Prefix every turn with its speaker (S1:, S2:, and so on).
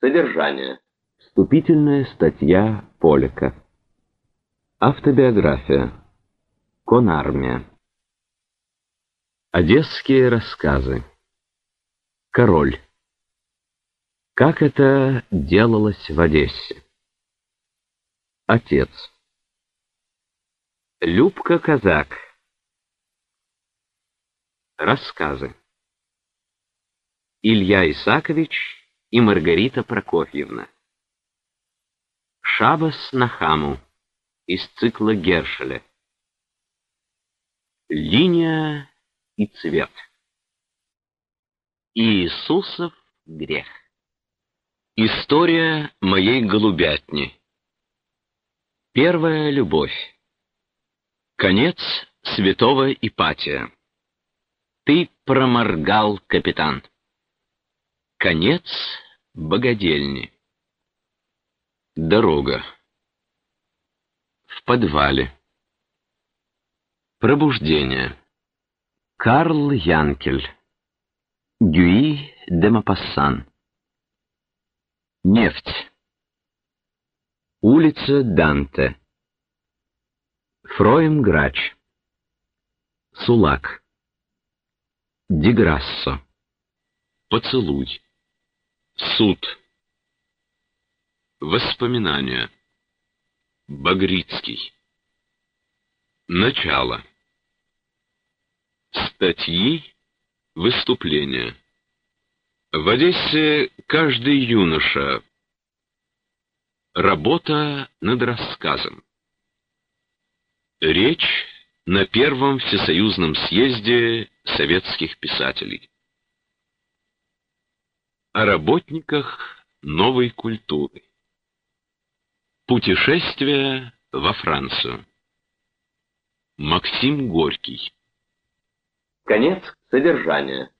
S1: Содержание. Вступительная статья Полика. Автобиография. Конармия. Одесские рассказы. Король. Как это делалось в Одессе? Отец. Любка Казак. Рассказы. Илья Исакович и Маргарита Прокофьевна. Шабас на хаму из цикла Гершеля. Линия и цвет. Иисусов грех. История моей голубятни. Первая любовь. Конец святого Ипатия. Ты проморгал, капитан. Конец богадельни. Дорога. В подвале. Пробуждение. Карл Янкель. Гюи де Мапассан. Нефть. Улица Данте. Фроем Грач. Сулак. Деграссо. Поцелуй. Суд. Воспоминания. Багрицкий. Начало. Статьи. Выступления. В Одессе каждый юноша. Работа над рассказом. Речь на Первом Всесоюзном съезде советских писателей о работниках новой культуры. Путешествие во Францию. Максим Горький. Конец содержания.